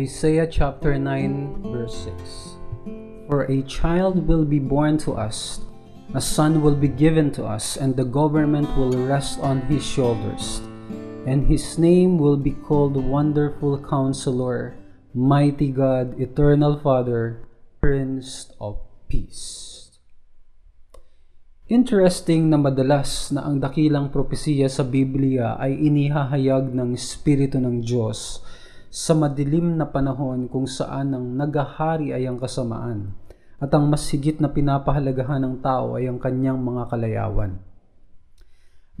Isaiah chapter 9, verse 6 For a child will be born to us, a son will be given to us, and the government will rest on his shoulders. And his name will be called Wonderful Counselor, Mighty God, Eternal Father, Prince of Peace. Interesting na madalas na ang dakilang propesiya sa Biblia ay inihahayag ng Espiritu ng Diyos sa madilim na panahon kung saan ang nagahari ay ang kasamaan at ang mas higit na pinapahalagahan ng tao ay ang kanyang mga kalayawan.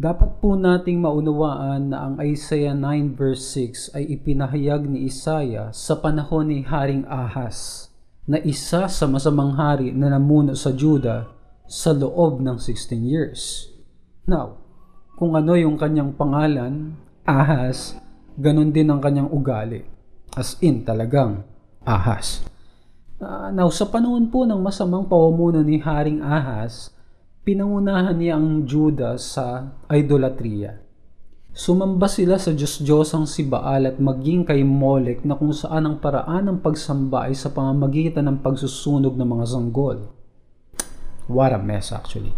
Dapat po nating maunawaan na ang Isaiah 9 verse 6 ay ipinahayag ni Isaiah sa panahon ni Haring Ahas na isa sa masamang hari na namuno sa Juda sa loob ng 16 years. Now, kung ano yung kanyang pangalan, Ahas, ganun din ang kanyang ugali. As in, talagang ahas. Uh, now, sa panahon po ng masamang pamumuno ni Haring Ahas, pinangunahan niya ang Juda sa idolatria. Sumamba sila sa Diyos-Diyosang si Baal at maging kay Molek na kung saan ang paraan ng pagsamba ay sa pamamagitan ng pagsusunog ng mga sanggol. What a mess actually.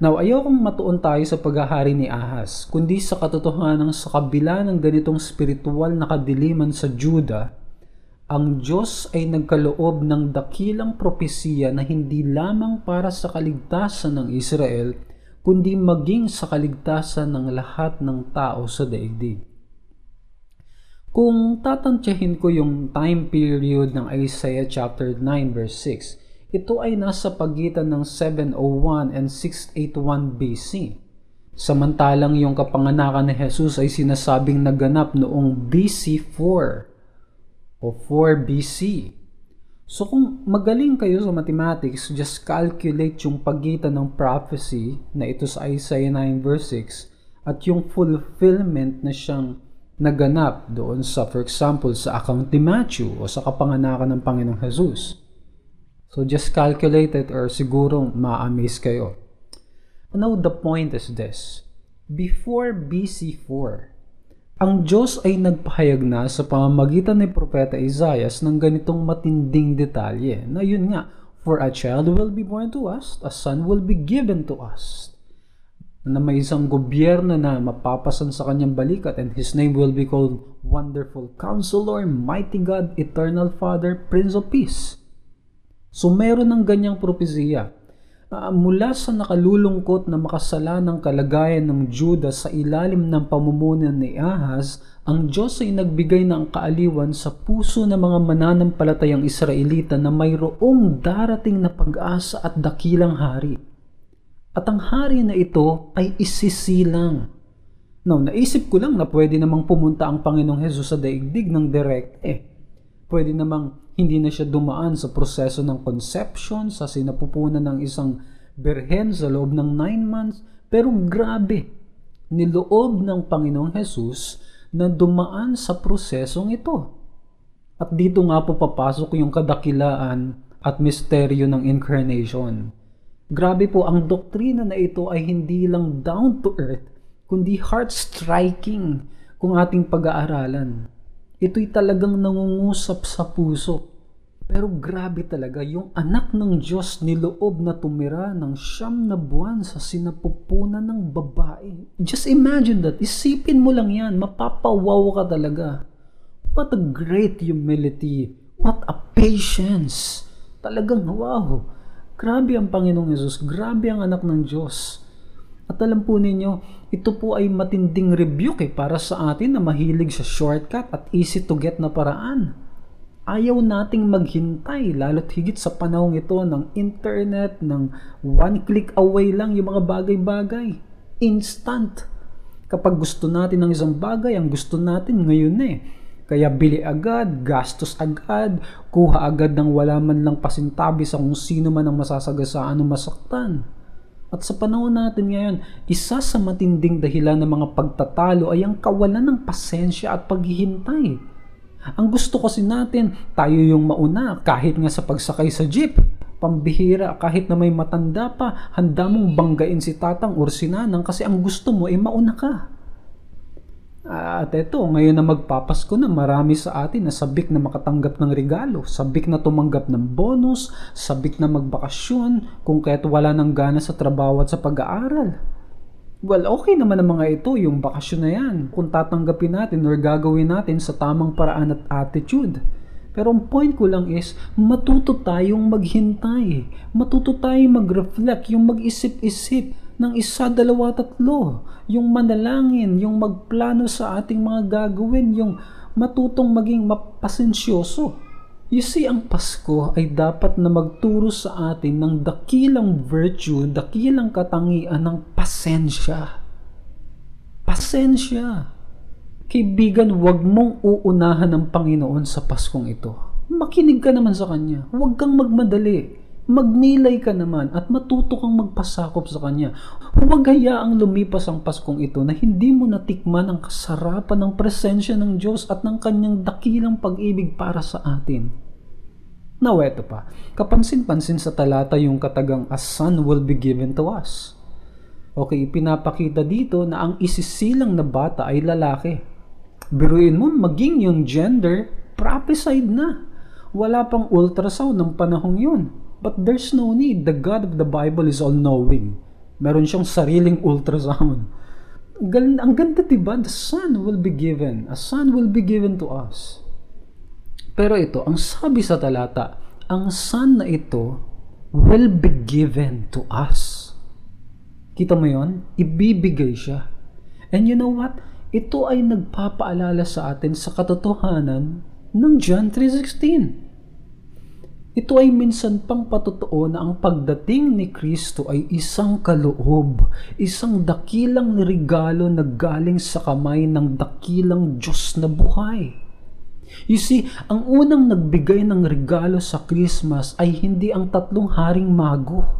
Now, ayokong matuon tayo sa paghahari ni Ahas, kundi sa katotohanan sa kabila ng ganitong spiritual na kadiliman sa Juda, ang Diyos ay nagkaloob ng dakilang propesiya na hindi lamang para sa kaligtasan ng Israel, kundi maging sa kaligtasan ng lahat ng tao sa daigdig. Kung tatantyahin ko yung time period ng Isaiah chapter 9 verse 6, ito ay nasa pagitan ng 701 and 681 BC. Samantalang yung kapanganakan ni Jesus ay sinasabing naganap noong BC 4 o 4 BC. So kung magaling kayo sa mathematics, just calculate yung pagitan ng prophecy na ito sa Isaiah 9 verse 6 at yung fulfillment na siyang naganap doon sa, for example, sa account ni Matthew o sa kapanganakan ng Panginoong Jesus. So just calculate it or siguro ma-amaze kayo. Now the point is this. Before BC4, ang Diyos ay nagpahayag na sa pamamagitan ni Propeta Isaiah ng ganitong matinding detalye na yun nga, For a child will be born to us, a son will be given to us. Na may isang gobyerno na mapapasan sa kanyang balikat and His name will be called Wonderful Counselor, Mighty God, Eternal Father, Prince of Peace. So meron ng ganyang propesiya. Uh, mula sa nakalulungkot na makasalanang kalagayan ng Juda sa ilalim ng pamumuno ni Ahaz, ang Diyos ay nagbigay ng kaaliwan sa puso ng mga mananampalatayang Israelita na mayroong darating na pag-asa at dakilang hari. At ang hari na ito ay isisilang. Now, naisip ko lang na pwede namang pumunta ang Panginoong Hesus sa daigdig ng direct eh. Pwede namang hindi na siya dumaan sa proseso ng conception, sa sinapupunan ng isang berhen sa loob ng 9 months. Pero grabe, niloob ng Panginoong Jesus na dumaan sa prosesong ito. At dito nga po papasok yung kadakilaan at misteryo ng incarnation. Grabe po, ang doktrina na ito ay hindi lang down to earth, kundi heart-striking kung ating pag-aaralan. Ito'y talagang nangungusap sa puso. Pero grabe talaga, yung anak ng Diyos niloob na tumira ng siyam na buwan sa sinapupunan ng babae. Just imagine that. Isipin mo lang yan. Mapapawaw ka talaga. What a great humility. What a patience. Talagang wow. Grabe ang Panginoong Yesus. Grabe ang anak ng Diyos. At alam po ninyo, ito po ay matinding rebuke eh, para sa atin na mahilig sa shortcut at easy to get na paraan. Ayaw nating maghintay, lalo't higit sa panahong ito ng internet, ng one click away lang yung mga bagay-bagay. Instant. Kapag gusto natin ng isang bagay, ang gusto natin ngayon eh. Kaya bili agad, gastos agad, kuha agad ng wala man lang pasintabi sa kung sino man ang masasagasaan o masaktan. At sa panahon natin ngayon, isa sa matinding dahilan ng mga pagtatalo ay ang kawalan ng pasensya at paghihintay. Ang gusto kasi natin, tayo yung mauna kahit nga sa pagsakay sa jeep. Pambihira, kahit na may matanda pa, handa mong banggain si tatang or si nanang kasi ang gusto mo ay mauna ka. At eto, ngayon na magpapasko na marami sa atin na sabik na makatanggap ng regalo, sabik na tumanggap ng bonus, sabik na magbakasyon, kung kaya't wala nang gana sa trabaho at sa pag-aaral. Well, okay naman ang mga ito, yung bakasyon na yan, kung tatanggapin natin or gagawin natin sa tamang paraan at attitude. Pero ang point ko lang is, matuto tayong maghintay. Matuto tayong mag-reflect, yung mag-isip-isip ng isa, dalawa, tatlo. Yung manalangin, yung magplano sa ating mga gagawin, yung matutong maging mapasensyoso. You see, ang Pasko ay dapat na magturo sa atin ng dakilang virtue, dakilang katangian ng pasensya. Pasensya. Kaibigan, huwag mong uunahan ng Panginoon sa Paskong ito. Makinig ka naman sa Kanya. Huwag kang magmadali magnilay ka naman at matuto kang magpasakop sa Kanya. Huwag hayaang lumipas ang Paskong ito na hindi mo natikman ang kasarapan ng presensya ng Diyos at ng Kanyang dakilang pag-ibig para sa atin. Now, eto pa. Kapansin-pansin sa talata yung katagang A son will be given to us. Okay, pinapakita dito na ang isisilang na bata ay lalaki. Biruin mo, maging yung gender, prophesied na. Wala pang ultrasound ng panahong yun. But there's no need. The God of the Bible is all-knowing. Meron siyang sariling ultrasound. Ang ganda diba? The Son will be given. A Son will be given to us. Pero ito, ang sabi sa talata, ang Son na ito will be given to us. Kita mo yon? Ibibigay siya. And you know what? Ito ay nagpapaalala sa atin sa katotohanan ng John 3.16 ito ay minsan pang patotoo na ang pagdating ni Kristo ay isang kaloob, isang dakilang regalo na galing sa kamay ng dakilang Diyos na buhay. You see, ang unang nagbigay ng regalo sa Christmas ay hindi ang tatlong haring mago.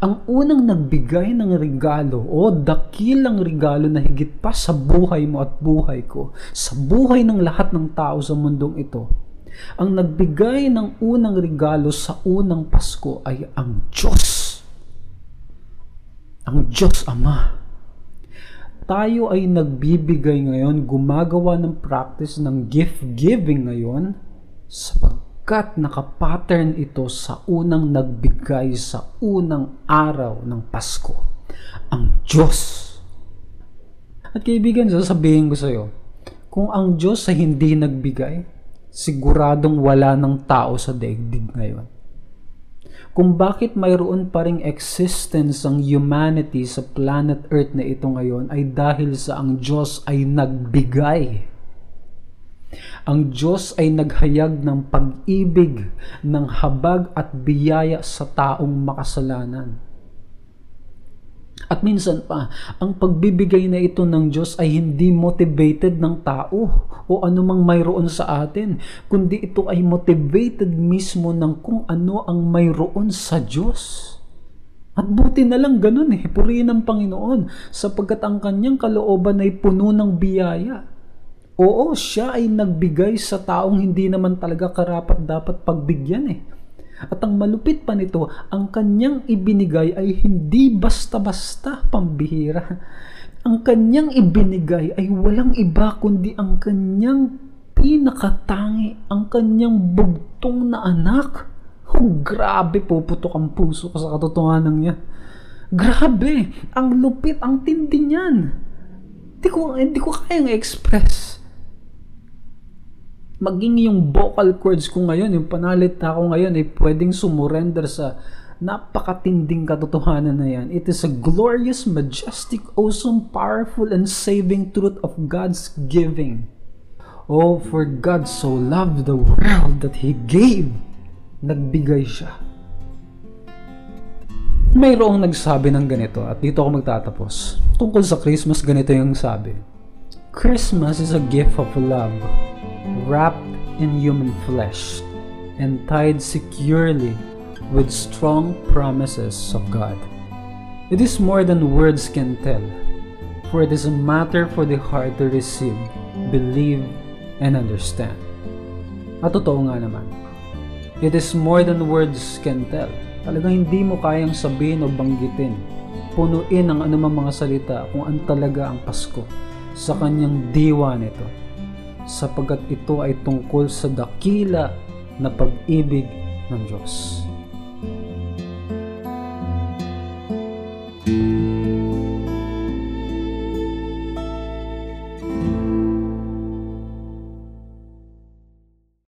Ang unang nagbigay ng regalo o dakilang regalo na higit pa sa buhay mo at buhay ko, sa buhay ng lahat ng tao sa mundong ito, ang nagbigay ng unang regalo sa unang Pasko ay ang Diyos. Ang Diyos Ama. Tayo ay nagbibigay ngayon, gumagawa ng practice ng gift-giving ngayon sapagkat nakapattern ito sa unang nagbigay sa unang araw ng Pasko. Ang Diyos. At kaibigan, sasabihin ko sa iyo, kung ang Diyos ay hindi nagbigay, siguradong wala ng tao sa daigdig ngayon. Kung bakit mayroon pa ring existence ang humanity sa planet Earth na ito ngayon ay dahil sa ang Diyos ay nagbigay. Ang Diyos ay naghayag ng pag-ibig, ng habag at biyaya sa taong makasalanan. At minsan pa, ang pagbibigay na ito ng Diyos ay hindi motivated ng tao o anumang mayroon sa atin, kundi ito ay motivated mismo ng kung ano ang mayroon sa Diyos. At buti na lang ganun eh, purihin ng Panginoon sapagkat ang kanyang kalooban ay puno ng biyaya. Oo, siya ay nagbigay sa taong hindi naman talaga karapat dapat pagbigyan eh. At ang malupit pa nito, ang kanyang ibinigay ay hindi basta-basta pambihira. Ang kanyang ibinigay ay walang iba kundi ang kanyang pinakatangi, ang kanyang bugtong na anak. Oh, grabe, puputok ang puso ko sa katotohanan niya. Grabe, ang lupit, ang tindi niyan. Hindi ko, hindi ko kayang express maging yung vocal cords ko ngayon, yung panalita ko ngayon ay pwedeng sumurrender sa napakatinding katotohanan na yan. It is a glorious, majestic, awesome, powerful, and saving truth of God's giving. Oh, for God so loved the world that He gave. Nagbigay siya. Mayroong nagsabi ng ganito at dito ako magtatapos. Tungkol sa Christmas, ganito yung sabi. Christmas is a gift of love wrapped in human flesh and tied securely with strong promises of God. It is more than words can tell, for it is a matter for the heart to receive, believe, and understand. At totoo nga naman, it is more than words can tell. Talagang hindi mo kayang sabihin o banggitin, punuin ang anumang mga salita kung ano talaga ang Pasko sa kanyang diwa nito sapagkat ito ay tungkol sa dakila na pag-ibig ng Diyos.